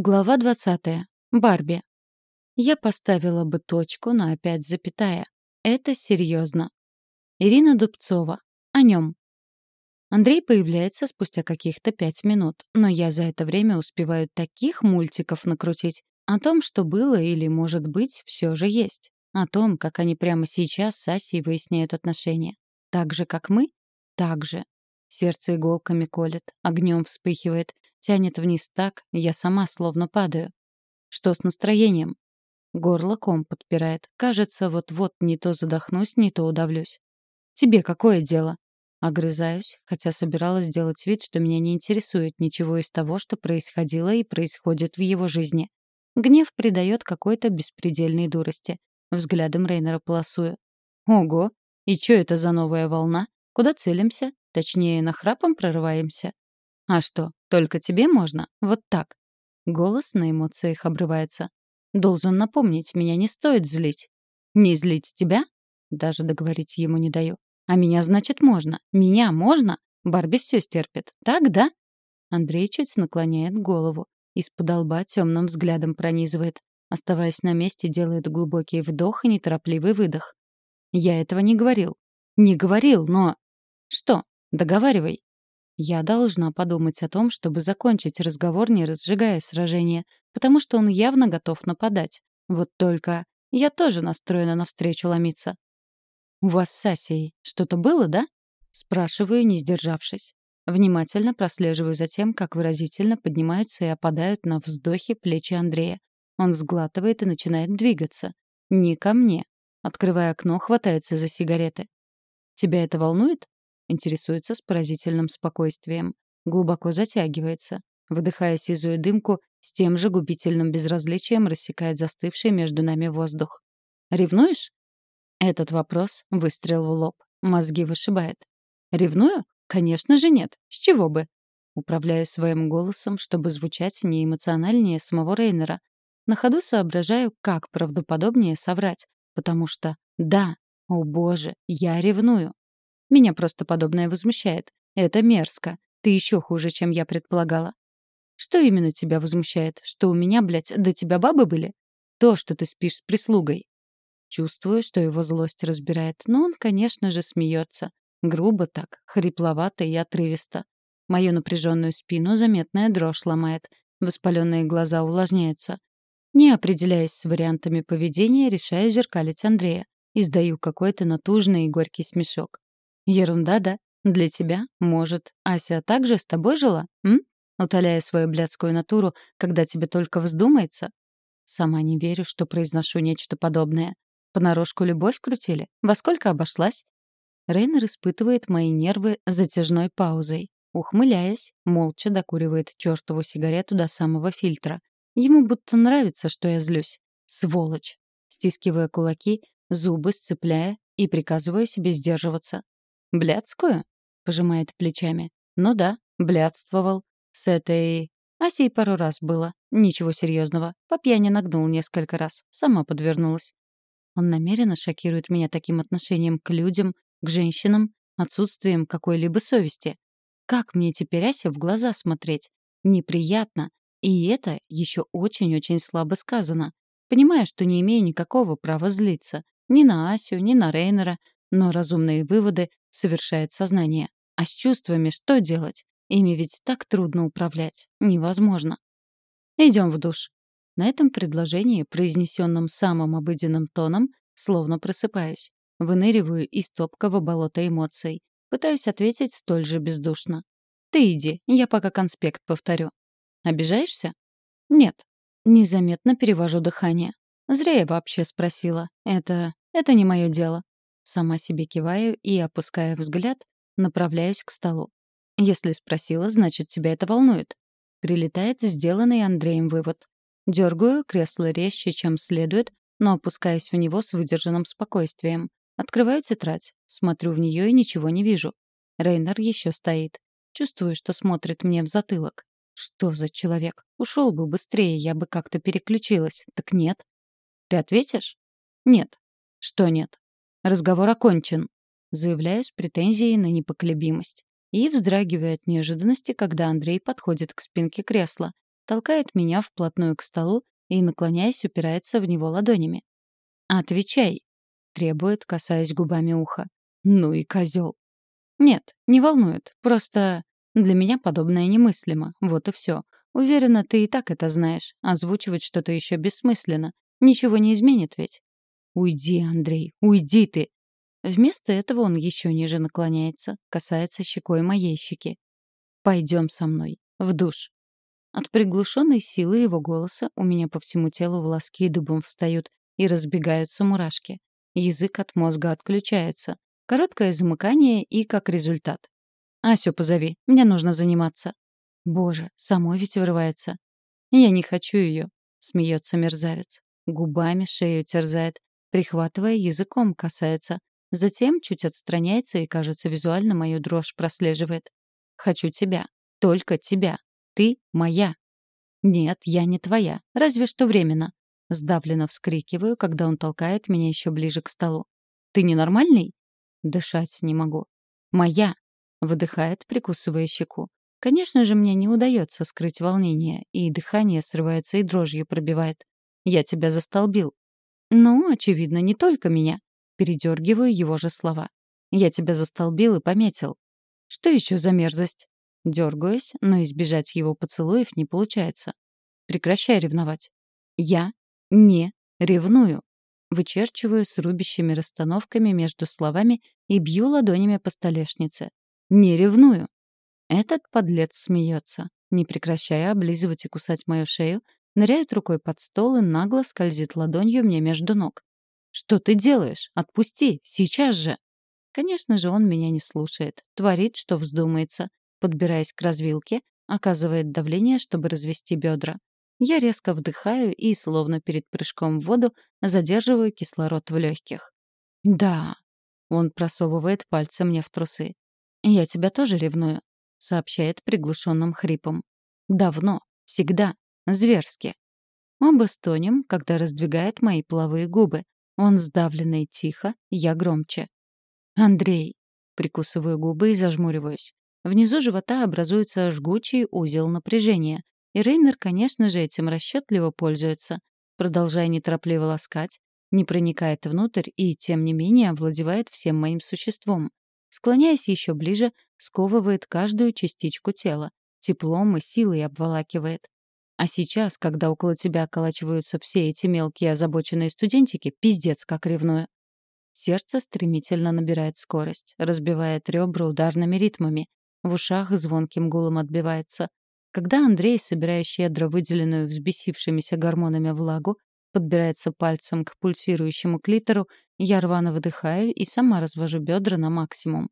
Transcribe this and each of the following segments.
Глава 20. Барби. Я поставила бы точку, но опять запятая. Это серьезно. Ирина Дубцова. О нем. Андрей появляется спустя каких-то пять минут, но я за это время успеваю таких мультиков накрутить. О том, что было или, может быть, все же есть. О том, как они прямо сейчас с Асей выясняют отношения. Так же, как мы? Так же. Сердце иголками колет, огнем вспыхивает, Тянет вниз так, я сама словно падаю. Что с настроением? Горло ком подпирает. Кажется, вот-вот не то задохнусь, не то удавлюсь. Тебе какое дело? Огрызаюсь, хотя собиралась сделать вид, что меня не интересует ничего из того, что происходило и происходит в его жизни. Гнев придает какой-то беспредельной дурости. Взглядом Рейнера полосую. Ого! И чё это за новая волна? Куда целимся? Точнее, нахрапом прорываемся? А что, только тебе можно? Вот так. Голос на эмоциях обрывается. Должен напомнить, меня не стоит злить. Не злить тебя? Даже договорить ему не даю. А меня, значит, можно. Меня можно? Барби все стерпит. Так, да? Андрей чуть наклоняет голову. Из-под лба темным взглядом пронизывает. Оставаясь на месте, делает глубокий вдох и неторопливый выдох. Я этого не говорил. Не говорил, но... Что? Договаривай. Я должна подумать о том, чтобы закончить разговор, не разжигая сражение, потому что он явно готов нападать. Вот только я тоже настроена навстречу ломиться. «У вас с Асей что-то было, да?» Спрашиваю, не сдержавшись. Внимательно прослеживаю за тем, как выразительно поднимаются и опадают на вздохе плечи Андрея. Он сглатывает и начинает двигаться. Не ко мне. Открывая окно, хватается за сигареты. «Тебя это волнует?» Интересуется с поразительным спокойствием. Глубоко затягивается. Выдыхая сизую дымку, с тем же губительным безразличием рассекает застывший между нами воздух. «Ревнуешь?» Этот вопрос — выстрел в лоб. Мозги вышибает. «Ревную? Конечно же нет. С чего бы?» Управляю своим голосом, чтобы звучать не эмоциональнее самого Рейнера. На ходу соображаю, как правдоподобнее соврать. Потому что, да, о боже, я ревную. Меня просто подобное возмущает. Это мерзко. Ты еще хуже, чем я предполагала. Что именно тебя возмущает? Что у меня, блядь, до тебя бабы были? То, что ты спишь с прислугой. Чувствую, что его злость разбирает, но он, конечно же, смеется. Грубо так, хрипловато и отрывисто. Мою напряженную спину заметная дрожь ломает. Воспаленные глаза увлажняются. Не определяясь с вариантами поведения, решаю зеркалить Андрея. Издаю какой-то натужный и горький смешок. Ерунда, да? Для тебя, может, Ася также с тобой жила, м? Утоляя свою блядскую натуру, когда тебе только вздумается? Сама не верю, что произношу нечто подобное. Понарошку любовь крутили? Во сколько обошлась? Рейнер испытывает мои нервы затяжной паузой. Ухмыляясь, молча докуривает чёртову сигарету до самого фильтра. Ему будто нравится, что я злюсь. Сволочь. Стискивая кулаки, зубы сцепляя и приказываю себе сдерживаться. «Блядскую?» — пожимает плечами. «Ну да, блядствовал. С этой... Асей пару раз было. Ничего серьезного. По пьяни нагнул несколько раз. Сама подвернулась. Он намеренно шокирует меня таким отношением к людям, к женщинам, отсутствием какой-либо совести. Как мне теперь Ася в глаза смотреть? Неприятно. И это еще очень-очень слабо сказано. Понимаю, что не имею никакого права злиться. Ни на Асю, ни на Рейнера. Но разумные выводы совершает сознание. А с чувствами что делать? Ими ведь так трудно управлять. Невозможно. Идем в душ. На этом предложении, произнесенном самым обыденным тоном, словно просыпаюсь. Выныриваю из топкого болота эмоций. Пытаюсь ответить столь же бездушно. «Ты иди, я пока конспект повторю». «Обижаешься?» «Нет». Незаметно перевожу дыхание. Зря я вообще спросила. Это... это не мое дело. Сама себе киваю и, опуская взгляд, направляюсь к столу. Если спросила, значит, тебя это волнует. Прилетает сделанный Андреем вывод. Дергаю кресло резче, чем следует, но опускаюсь в него с выдержанным спокойствием. Открываю тетрадь, смотрю в нее и ничего не вижу. Рейнер еще стоит. Чувствую, что смотрит мне в затылок. Что за человек? Ушел бы быстрее, я бы как-то переключилась. Так нет. Ты ответишь? Нет. Что нет? Разговор окончен. Заявляю с претензией на непоколебимость. И вздрагиваю от неожиданности, когда Андрей подходит к спинке кресла. толкает меня вплотную к столу и, наклоняясь, упирается в него ладонями. «Отвечай!» — требует, касаясь губами уха. «Ну и козел!» «Нет, не волнует. Просто для меня подобное немыслимо. Вот и все. Уверена, ты и так это знаешь. Озвучивать что-то еще бессмысленно. Ничего не изменит ведь. Уйди, Андрей, уйди ты. Вместо этого он еще ниже наклоняется, касается щекой моей щеки. Пойдем со мной. В душ. От приглушенной силы его голоса у меня по всему телу волоски дыбом встают и разбегаются мурашки. Язык от мозга отключается. Короткое замыкание и как результат. «Асю позови, мне нужно заниматься». Боже, самой ведь вырывается. «Я не хочу ее», — смеется мерзавец. Губами шею терзает, прихватывая языком касается. Затем чуть отстраняется и, кажется, визуально мою дрожь прослеживает. «Хочу тебя. Только тебя. Ты моя». «Нет, я не твоя. Разве что временно». Сдавленно вскрикиваю, когда он толкает меня еще ближе к столу. «Ты ненормальный?» Дышать не могу. «Моя!» — выдыхает, прикусывая щеку. Конечно же, мне не удается скрыть волнение, и дыхание срывается и дрожью пробивает. «Я тебя застолбил». «Ну, очевидно, не только меня». Передергиваю его же слова. «Я тебя застолбил и пометил». «Что еще за мерзость?» Дергаюсь, но избежать его поцелуев не получается. Прекращай ревновать. Я не ревную. Вычерчиваю с рубящими расстановками между словами и бью ладонями по столешнице. Не ревную. Этот подлец смеется, не прекращая облизывать и кусать мою шею, ныряет рукой под стол и нагло скользит ладонью мне между ног. «Что ты делаешь? Отпусти! Сейчас же!» Конечно же, он меня не слушает, творит, что вздумается, подбираясь к развилке, оказывает давление, чтобы развести бедра. Я резко вдыхаю и, словно перед прыжком в воду, задерживаю кислород в легких. «Да». Он просовывает пальцы мне в трусы. «Я тебя тоже ревную», — сообщает приглушенным хрипом. «Давно. Всегда. Зверски». Оба стонем, когда раздвигает мои половые губы. Он сдавленный тихо, я громче. «Андрей». Прикусываю губы и зажмуриваюсь. Внизу живота образуется жгучий узел напряжения. И Рейнер, конечно же, этим расчетливо пользуется, продолжая неторопливо ласкать, не проникает внутрь и, тем не менее, овладевает всем моим существом. Склоняясь еще ближе, сковывает каждую частичку тела, теплом и силой обволакивает. А сейчас, когда около тебя околачиваются все эти мелкие озабоченные студентики, пиздец как ревную. Сердце стремительно набирает скорость, разбивает ребра ударными ритмами. В ушах звонким гулом отбивается. Когда Андрей, собирая щедро выделенную взбесившимися гормонами влагу, подбирается пальцем к пульсирующему клитору, я рвано выдыхаю и сама развожу бедра на максимум.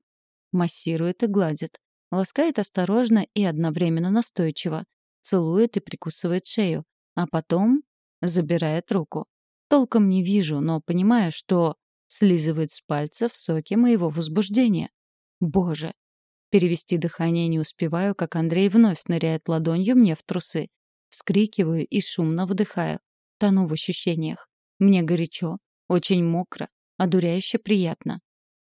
Массирует и гладит. Ласкает осторожно и одновременно настойчиво. Целует и прикусывает шею. А потом забирает руку. Толком не вижу, но понимаю, что слизывает с пальцев соки моего возбуждения. Боже, Перевести дыхание не успеваю, как Андрей вновь ныряет ладонью мне в трусы. Вскрикиваю и шумно вдыхаю. Тону в ощущениях. Мне горячо, очень мокро, одуряюще приятно.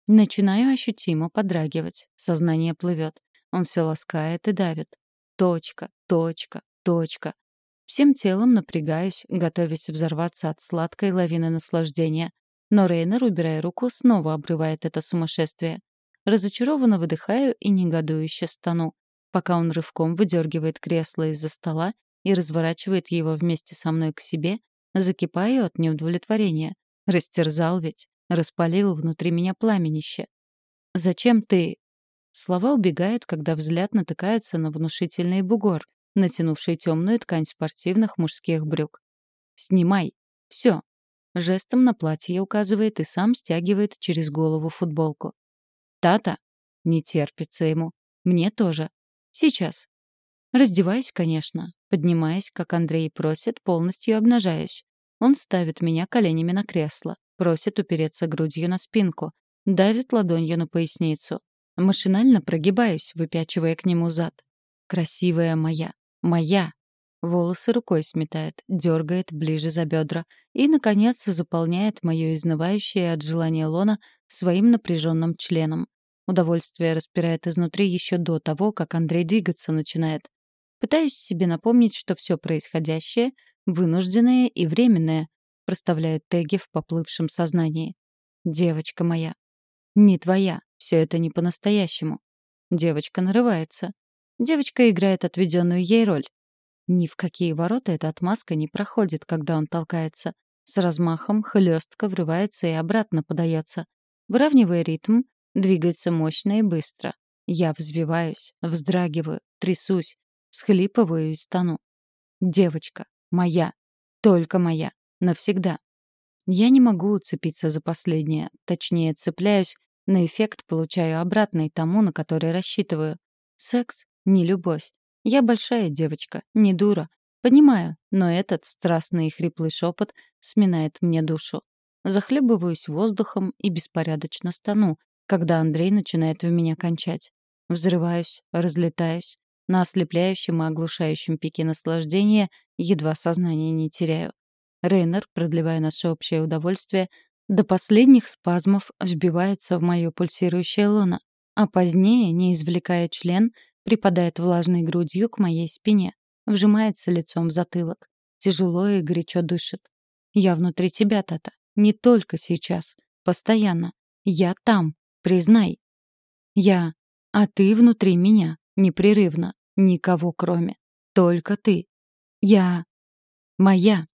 Начинаю ощутимо подрагивать. Сознание плывет. Он все ласкает и давит. Точка, точка, точка. Всем телом напрягаюсь, готовясь взорваться от сладкой лавины наслаждения. Но Рейнер, убирая руку, снова обрывает это сумасшествие. Разочарованно выдыхаю и негодующе стану, пока он рывком выдергивает кресло из-за стола и разворачивает его вместе со мной к себе, закипаю от неудовлетворения. Растерзал ведь, распалил внутри меня пламенище. «Зачем ты...» Слова убегают, когда взгляд натыкается на внушительный бугор, натянувший темную ткань спортивных мужских брюк. «Снимай! Все!» Жестом на платье указывает и сам стягивает через голову футболку. Тата? Не терпится ему. Мне тоже. Сейчас. Раздеваюсь, конечно. Поднимаясь, как Андрей просит, полностью обнажаюсь. Он ставит меня коленями на кресло, просит упереться грудью на спинку, давит ладонью на поясницу. Машинально прогибаюсь, выпячивая к нему зад. Красивая моя. Моя. Волосы рукой сметает, дергает ближе за бедра и, наконец, заполняет мое изнывающее от желания лона своим напряженным членом. Удовольствие распирает изнутри еще до того, как Андрей двигаться начинает. Пытаюсь себе напомнить, что все происходящее — вынужденное и временное, проставляют теги в поплывшем сознании. Девочка моя. Не твоя, все это не по-настоящему. Девочка нарывается. Девочка играет отведенную ей роль. Ни в какие ворота эта отмазка не проходит, когда он толкается. С размахом хлестко врывается и обратно подается. Выравнивая ритм, двигается мощно и быстро. Я взвиваюсь, вздрагиваю, трясусь, всхлипываю и стану. Девочка. Моя. Только моя. Навсегда. Я не могу уцепиться за последнее. Точнее, цепляюсь, на эффект получаю обратный тому, на который рассчитываю. Секс — не любовь. Я большая девочка, не дура. Понимаю, но этот страстный и хриплый шепот сминает мне душу. Захлебываюсь воздухом и беспорядочно стану, когда Андрей начинает в меня кончать. Взрываюсь, разлетаюсь. На ослепляющем и оглушающем пике наслаждения едва сознание не теряю. Рейнер, продлевая наше общее удовольствие, до последних спазмов вбивается в мое пульсирующее лоно, а позднее, не извлекая член, припадает влажной грудью к моей спине, вжимается лицом в затылок. Тяжело и горячо дышит. Я внутри тебя, Тата. Не только сейчас. Постоянно. Я там. Признай. Я. А ты внутри меня. Непрерывно. Никого кроме. Только ты. Я. Моя.